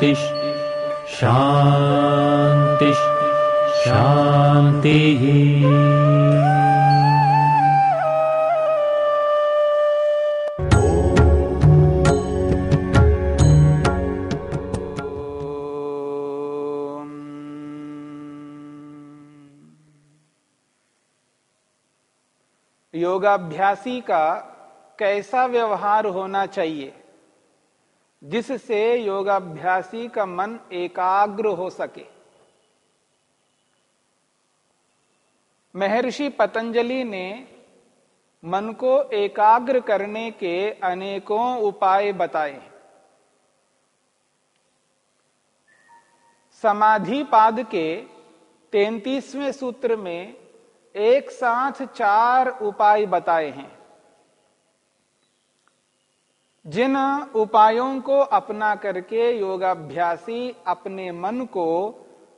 शान्तिः शान्तिः शान्तिः योगाभ्यासी का कैसा व्यवहार होना चाहिए? जिससे योगाभ्यासी का मन एकाग्र हो सके। महर्षि पतंजलि ने मन को एकाग्र करने के अनेकों उपाय बताए समाधि पाद के तैतीसवें सूत्र में एक साथ चार उपाय बताए हैं। जिन उपायों को अपना करके योगाभ्यासी अपने मन को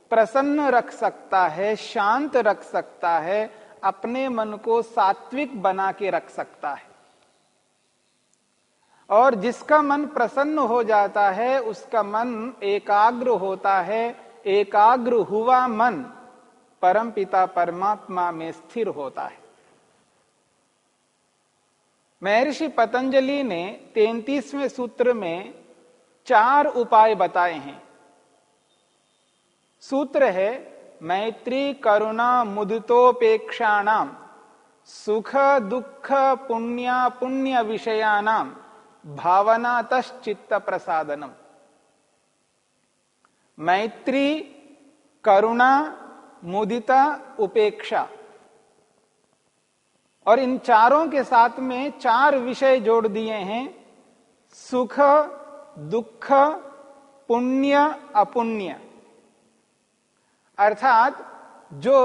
प्रसन्न रख सकता है, शांत रख सकता है, अपने मन को सात्विक बना के रख सकता है। और जिसका मन प्रसन्न हो जाता है, उसका मन एकाग्र होता है। एकाग्र हुआ मन परम पिता परमात्मा में स्थिर होता है। महर्षि पतंजलि ने तैतीसवें सूत्र में चार उपाय बताए हैं। सूत्र है, मैत्री करुणा मुदितोपेक्षाणाम, सुख दुख पुण्य पुण्य विषयानाम भावना तश्चित्त प्रसादनम। मैत्री, करुणा, मुदिता, उपेक्षा। और इन चारों के साथ में चार विषय जोड़ दिए हैं, सुख, दुख, पुण्य, अपुण्य। अर्थात जो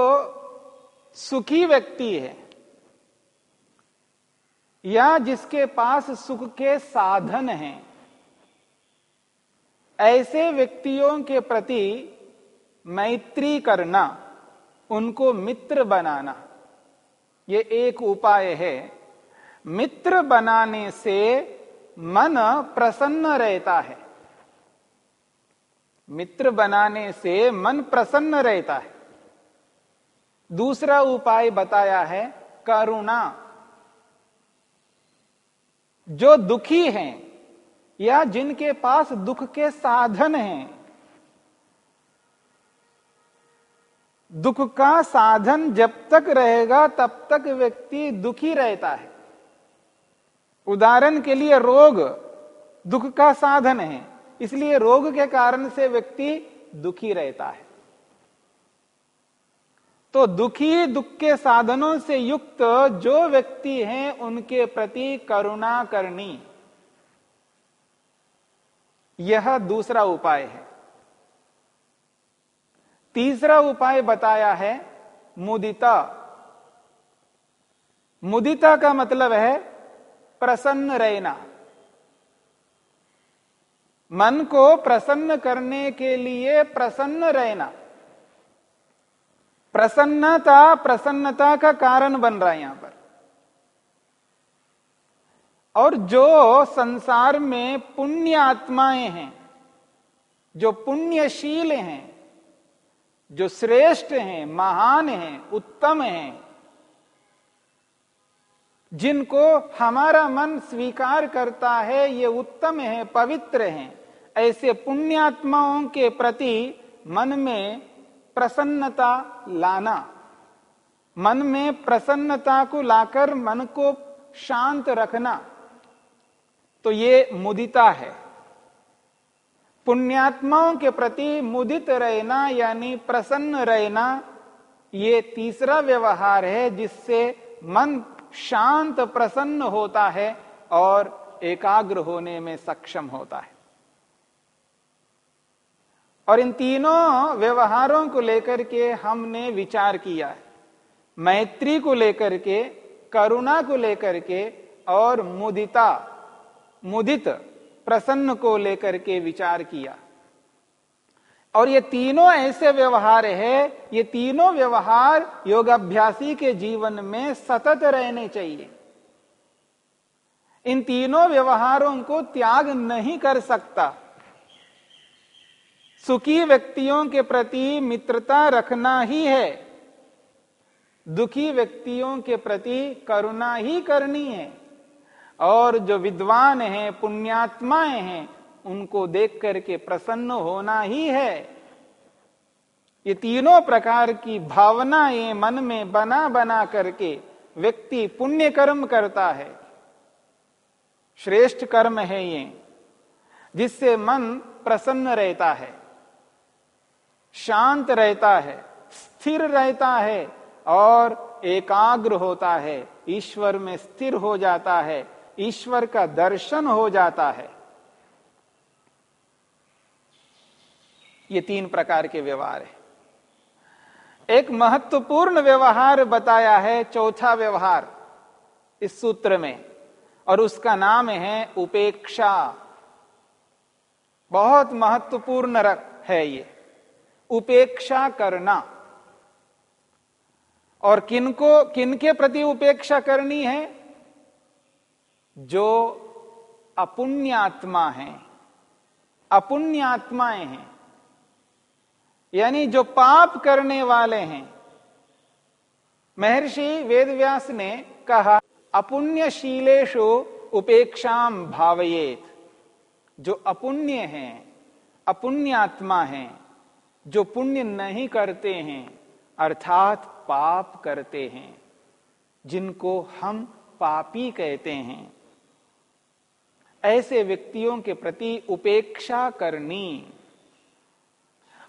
सुखी व्यक्ति है या जिसके पास सुख के साधन हैं, ऐसे व्यक्तियों के प्रति मैत्री करना, उनको मित्र बनाना। ये एक उपाय है। मित्र बनाने से मन प्रसन्न रहता है। मित्र बनाने से मन प्रसन्न रहता है। दूसरा उपाय बताया है, करुणा। जो दुखी हैं या जिनके पास दुख के साधन हैं दुख का साधन जब तक रहेगा, तब तक व्यक्ति दुखी रहता है। उदाहरण के लिए रोग दुख का साधन है, इसलिए रोग के कारण से व्यक्ति दुखी रहता है। तो दुखी दुख के साधनों से युक्त जो व्यक्ति हैं, उनके प्रति करुणा करनी, यह दूसरा उपाय है। तीसरा उपाय बताया है मुदिता। मुदिता का मतलब है प्रसन्न रहना। मन को प्रसन्न करने के लिए प्रसन्न रहना। प्रसन्नता प्रसन्नता का कारण बन रहा है यहाँ पर। और जो संसार में पुण्य आत्माएँ हैं, जो पुण्यशील हैं जो श्रेष्ठ हैं, महान हैं, उत्तम हैं, जिनको हमारा मन स्वीकार करता है, ये उत्तम है, पवित्र हैं, ऐसे पुण्यात्माओं के प्रति मन में प्रसन्नता लाना, मन में प्रसन्नता को लाकर मन को शांत रखना तो ये मुदिता है। पुण्यात्माओं के प्रति मुदित रहना, यानी प्रसन्न रहना, ये तीसरा व्यवहार है जिससे मन शांत, प्रसन्न होता है और एकाग्र होने में सक्षम होता है। और इन तीनों व्यवहारों को लेकर के हमने विचार किया है। मैत्री को लेकर के, करुणा को लेकर के और मुदिता, मुदित प्रसन्न को लेकर के विचार किया। और ये तीनों ऐसे व्यवहार है, ये तीनों व्यवहार योगाभ्यासी के जीवन में सतत रहने चाहिए। इन तीनों व्यवहारों को त्याग नहीं कर सकता। सुखी व्यक्तियों के प्रति मित्रता रखना ही है। दुखी व्यक्तियों के प्रति करुणा ही करनी है। और जो विद्वान हैं, पुण्यात्माएँ हैं, उनको देख करके प्रसन्न होना ही है। ये तीनों प्रकार की भावनाएँ मन में बना बना करके व्यक्ति पुण्य कर्म करता है। श्रेष्ठ कर्म है ये, जिससे मन प्रसन्न रहता है, शांत रहता है, स्थिर रहता है और एकाग्र होता है, ईश्वर में स्थिर हो जाता है। ईश्वर का दर्शन हो जाता है। ये तीन प्रकार के व्यवहार है। एक महत्वपूर्ण व्यवहार बताया है चौथा व्यवहार इस सूत्र में, और उसका नाम है उपेक्षा। बहुत महत्वपूर्ण है ये। उपेक्षा करना। और किनको, किनके प्रति उपेक्षा करनी है? जो अपुण्यात्मा है, अपुण्यात्माएँ हैं, यानी जो पाप करने वाले हैं। महर्षि वेदव्यास ने कहा अपुण्यशीलेशु उपेक्षाम भावयेत। जो अपुण्य हैं, अपुण्यात्मा हैं, जो पुण्य नहीं करते हैं, अर्थात पाप करते हैं, जिनको हम पापी कहते हैं। ऐसे व्यक्तियों के प्रति उपेक्षा करनी।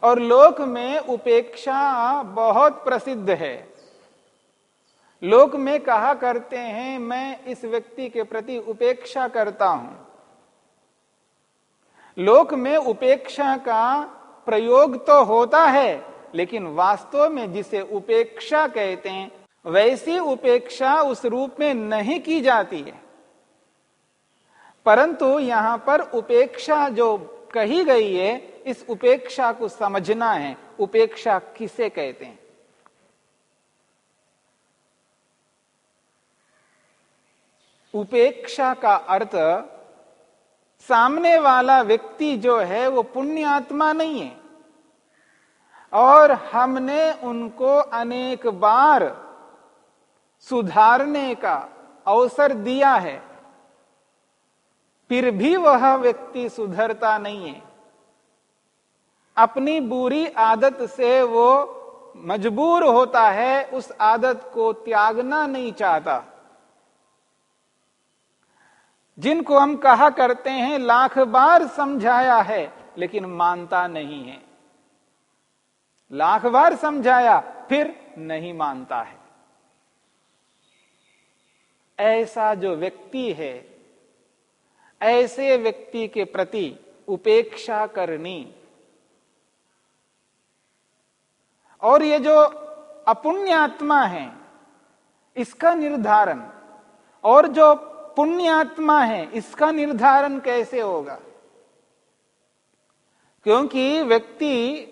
और लोक में उपेक्षा बहुत प्रसिद्ध है। लोक में कहा करते हैं, मैं इस व्यक्ति के प्रति उपेक्षा करता हूँ। लोक में उपेक्षा का प्रयोग तो होता है, लेकिन वास्तव में जिसे उपेक्षा कहते हैं, वैसी उपेक्षा उस रूप में नहीं की जाती है। परंतु यहाँ पर उपेक्षा जो कही गई है, इस उपेक्षा को समझना है। उपेक्षा किसे कहते हैं? उपेक्षा का अर्थ, सामने वाला व्यक्ति जो है, वो पुण्य आत्मा नहीं है। और हमने उनको अनेक बार सुधारने का अवसर दिया है। फिर भी वह व्यक्ति सुधरता नहीं है। अपनी बुरी आदत से वो मजबूर होता है, उस आदत को त्यागना नहीं चाहता। जिनको हम कहा करते हैं, लाख बार समझाया है, लेकिन मानता नहीं है। लाख बार समझाया, फिर नहीं मानता है। ऐसा जो व्यक्ति है ऐसे व्यक्ति के प्रति उपेक्षा करनी। और ये जो अपुण्यात्मा है, इसका निर्धारण, और जो पुण्यात्मा है, इसका निर्धारण कैसे होगा? क्योंकि व्यक्ति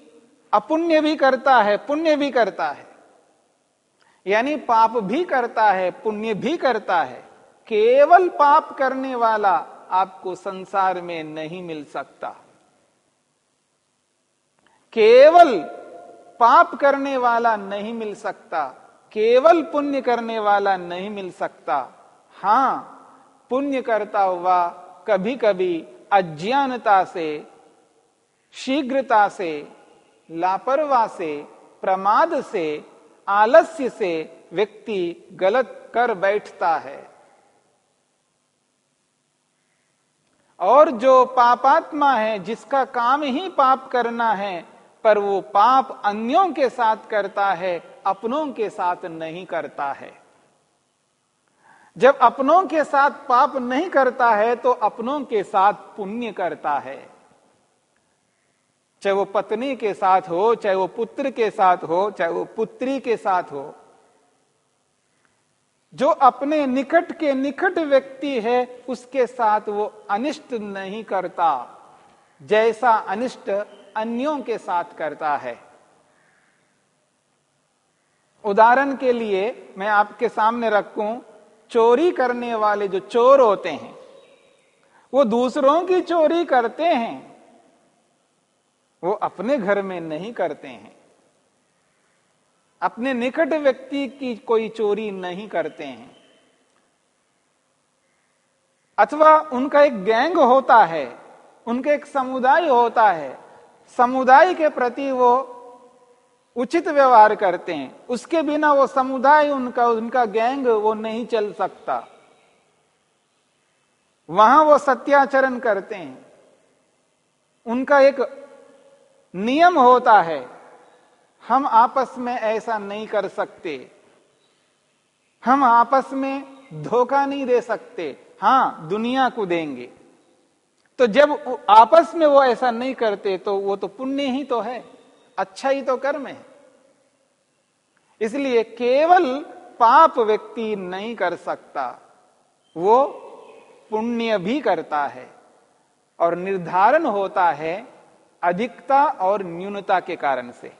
अपुण्य भी करता है, पुण्य भी करता है। यानी पाप भी करता है, पुण्य भी करता है। केवल पाप करने वाला आपको संसार में नहीं मिल सकता। केवल पाप करने वाला नहीं मिल सकता, केवल पुण्य करने वाला नहीं मिल सकता। हाँ पुण्य करता हुआ कभी कभी अज्ञानता से, शीघ्रता से, लापरवाह से, प्रमाद से, आलस्य से व्यक्ति गलत कर बैठता है। और जो पापात्मा है, जिसका काम ही पाप करना है, पर वो पाप अन्यों के साथ करता है, अपनों के साथ नहीं करता है। जब अपनों के साथ पाप नहीं करता है तो अपनों के साथ पुण्य करता है। चाहे वो पत्नी के साथ हो, चाहे वो पुत्र के साथ हो, चाहे वो पुत्री के साथ हो जो अपने निकट के निकट व्यक्ति है, उसके साथ वो अनिष्ट नहीं करता। जैसा अनिष्ट अन्यों के साथ करता है। उदाहरण के लिए मैं आपके सामने रखूँ, चोरी करने वाले जो चोर होते हैं, वो दूसरों की चोरी करते हैं, वो अपने घर में नहीं करते हैं। अपने निकट व्यक्ति की कोई चोरी नहीं करते हैं। अथवा उनका एक गैंग होता है, उनका एक समुदाय होता है, समुदाय के प्रति वो उचित व्यवहार करते हैं। उसके बिना वो समुदाय उनका उनका गैंग वो नहीं चल सकता। वहाँ वो सत्याचरण करते हैं। उनका एक नियम होता है हम आपस में ऐसा नहीं कर सकते। हम आपस में धोखा नहीं दे सकते। हाँ, दुनिया को देंगे। तो जब आपस में वो ऐसा नहीं करते तो वो तो पुण्य ही तो है। अच्छा ही तो कर्म है। इसलिए केवल पाप व्यक्ति नहीं कर सकता। वो पुण्य भी करता है और निर्धारण होता है अधिकता और न्यूनता के कारण से।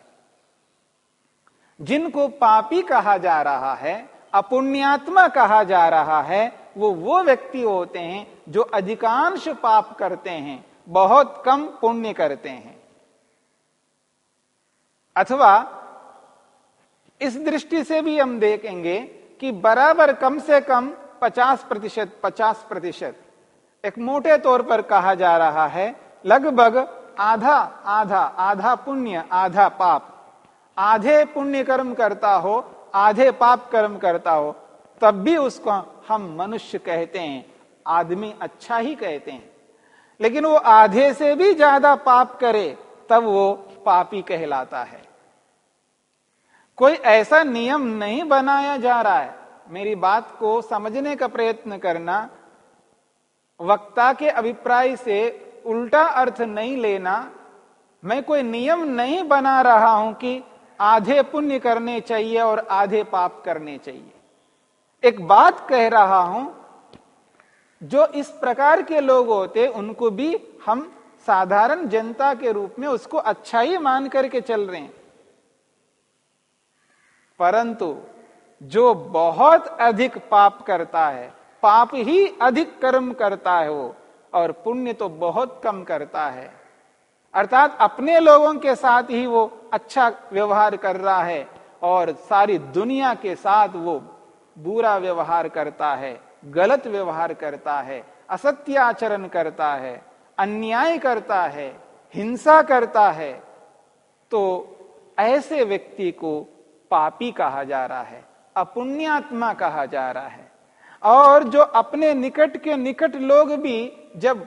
जिनको पापी कहा जा रहा है, अपुण्यात्मा कहा जा रहा है, वो वो व्यक्ति होते हैं जो अधिकांश पाप करते हैं, बहुत कम पुण्य करते हैं। अथवा, इस दृष्टि से भी हम देखेंगे कि बराबर कम से कम 50 प्रतिशत, पचास प्रतिशत, एक मोटे तौर पर कहा जा रहा है, लगभग आधा आधा आधा पुण्य, आधा पाप। आधे पुण्य कर्म करता हो, आधे पाप कर्म करता हो, तब भी उसको हम मनुष्य कहते हैं, आदमी अच्छा ही कहते हैं। लेकिन वो आधे से भी ज़्यादा पाप करे, तब वो पापी कहलाता है। कोई ऐसा नियम नहीं बनाया जा रहा है। मेरी बात को समझने का प्रयत्न करना, वक्ता के अभिप्राय से उल्टा अर्थ नहीं लेना, मैं कोई नियम नहीं बना रहा हूँ कि आधे पुण्य करने चाहिए और आधे पाप करने चाहिए। एक बात कह रहा हूँ, जो इस प्रकार के लोग होते, उनको भी हम साधारण जनता के रूप में उसको अच्छा ही मान करके चल रहे हैं। परंतु जो बहुत अधिक पाप करता है, पाप ही अधिक कर्म करता है वो, और पुण्य तो बहुत कम करता है। अर्थात अपने लोगों के साथ ही वो अच्छा व्यवहार कर रहा है और सारी दुनिया के साथ वो बुरा व्यवहार करता है, गलत व्यवहार करता है, असत्य आचरण करता है, अन्याय करता है, हिंसा करता है तो ऐसे व्यक्ति को पापी कहा जा रहा है, अपुण्यात्मा कहा जा रहा है। और जो अपने निकट के निकट लोग भी जब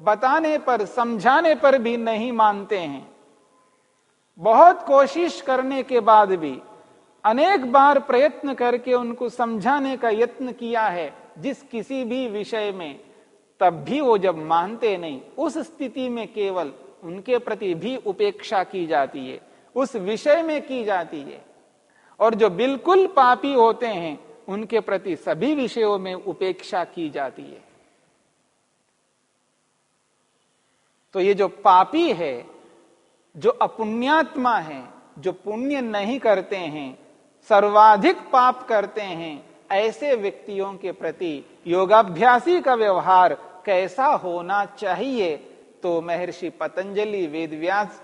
बताने पर, समझाने पर भी नहीं मानते हैं। बहुत कोशिश करने के बाद भी, अनेक बार प्रयत्न करके उनको समझाने का यत्न किया है, जिस किसी भी विषय में, तब भी वो जब मानते नहीं, उस स्थिति में केवल उनके प्रति भी उपेक्षा की जाती है, उस विषय में की जाती है। और जो बिल्कुल पापी होते हैं, उनके प्रति सभी विषयों में उपेक्षा की जाती है। तो ये जो पापी है, जो अपुण्यात्मा है, जो पुण्य नहीं करते हैं, सर्वाधिक पाप करते हैं, ऐसे व्यक्तियों के प्रति योगाभ्यासी का व्यवहार कैसा होना चाहिए? तो महर्षि पतंजलि वेदव्यास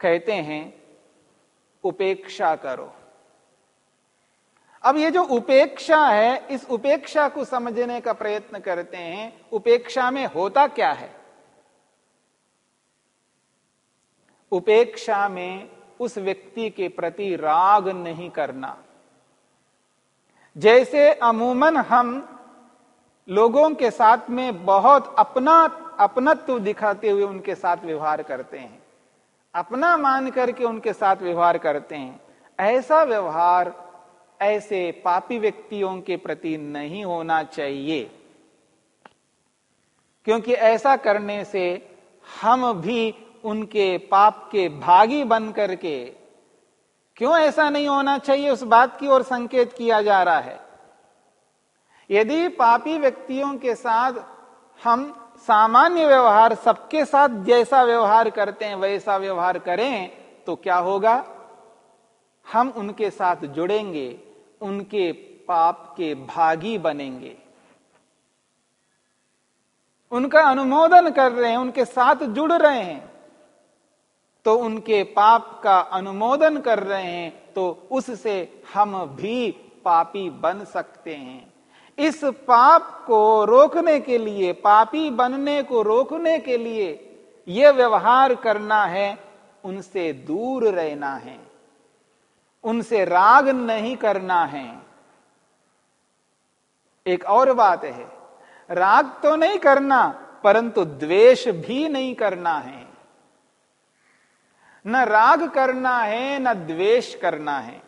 कहते हैं, उपेक्षा करो। अब ये जो उपेक्षा है, इस उपेक्षा को समझने का प्रयत्न करते हैं, उपेक्षा में होता क्या है? उपेक्षा में उस व्यक्ति के प्रति राग नहीं करना। जैसे अमूमन हम लोगों के साथ में बहुत अपना, अपनत्व दिखाते हुए उनके साथ व्यवहार करते हैं। अपना मान करके उनके साथ व्यवहार करते हैं। ऐसा व्यवहार ऐसे पापी व्यक्तियों के प्रति नहीं होना चाहिए। क्योंकि ऐसा करने से हम भी उनके पाप के भागी बन करके, क्यों ऐसा नहीं होना चाहिए? उस बात की ओर संकेत किया जा रहा है। यदि पापी व्यक्तियों के साथ हम सामान्य व्यवहार, सबके साथ जैसा व्यवहार करते हैं, वैसा व्यवहार करें तो क्या होगा? हम उनके साथ जुड़ेंगे, उनके पाप के भागी बनेंगे। उनका अनुमोदन कर रहे हैं, उनके साथ जुड़ रहे हैं। तो उनके पाप का अनुमोदन कर रहे हैं तो उससे हम भी पापी बन सकते हैं। इस पाप को रोकने के लिए, पापी बनने को रोकने के लिए यह व्यवहार करना है, उनसे दूर रहना है। उनसे राग नहीं करना है। एक और बात है, राग तो नहीं करना, परंतु द्वेष भी नहीं करना है। न राग करना है, न द्वेष करना है।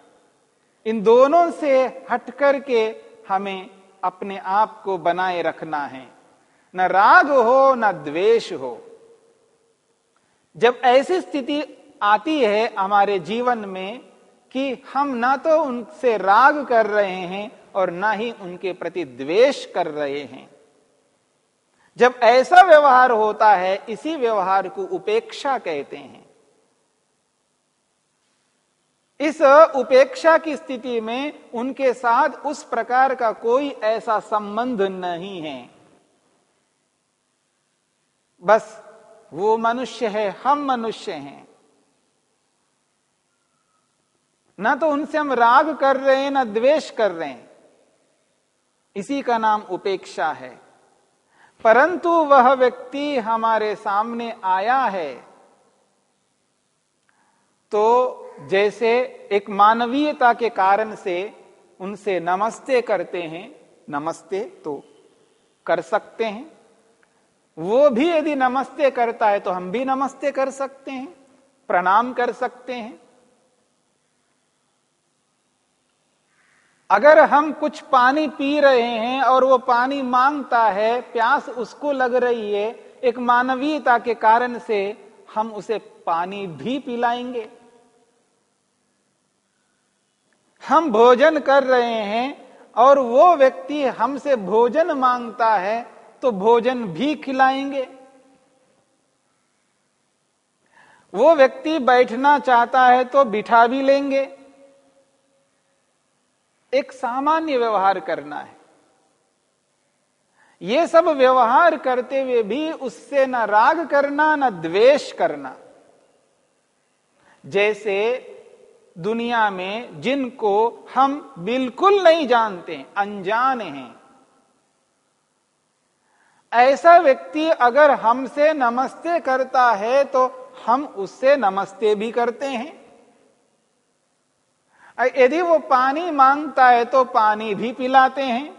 इन दोनों से हट करके हमें अपने आप को बनाए रखना है। न राग हो, न द्वेष हो। जब ऐसी स्थिति आती है हमारे जीवन में कि हम ना तो उनसे राग कर रहे हैं और ना ही उनके प्रति द्वेष कर रहे हैं। जब ऐसा व्यवहार होता है, इसी व्यवहार को उपेक्षा कहते हैं। इस उपेक्षा की स्थिति में उनके साथ उस प्रकार का कोई ऐसा संबंध नहीं है। बस वो मनुष्य है, हम मनुष्य हैं। ना तो उनसे हम राग कर रहे हैं, ना द्वेष कर रहे हैं। इसी का नाम उपेक्षा है। परंतु वह व्यक्ति हमारे सामने आया है तो जैसे एक मानवीयता के कारण से उनसे नमस्ते करते हैं, नमस्ते तो कर सकते हैं। वो भी यदि नमस्ते करता है तो हम भी नमस्ते कर सकते हैं, प्रणाम कर सकते हैं। अगर हम कुछ पानी पी रहे हैं और वो पानी माँगता है, प्यास उसको लग रही है, एक मानवीयता के कारण से हम उसे पानी भी पिलाएँगे। हम भोजन कर रहे हैं और वो व्यक्ति हमसे भोजन माँगता है तो भोजन भी खिलाएँगे। वो व्यक्ति बैठना चाहता है तो बिठा भी लेंगे। एक सामान्य व्यवहार करना है। ये सब व्यवहार करते हुए भी उससे न राग करना, न द्वेष करना। जैसे दुनिया में जिनको हम बिल्कुल नहीं जानते, अनजान हैं। ऐसा व्यक्ति अगर हमसे नमस्ते करता है तो हम उससे नमस्ते भी करते हैं। यदि वो पानी माँगता है तो पानी भी पिलाते हैं।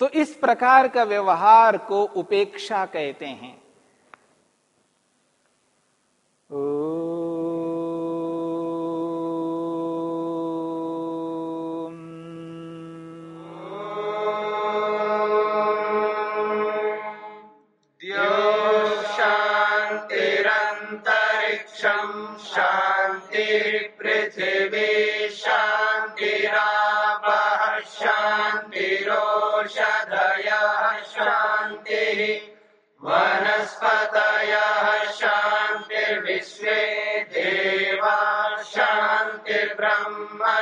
तो इस प्रकार का व्यवहार को उपेक्षा कहते हैं। Oh.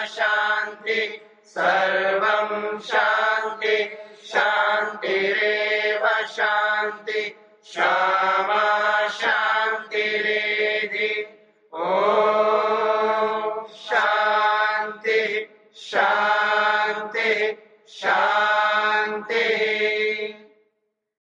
शान्ति सर्वं शान्ति शान्तिरेव शान्ति क्षमा शान्तिरेधि। ॐ शान्ति शान्ति शान्ति।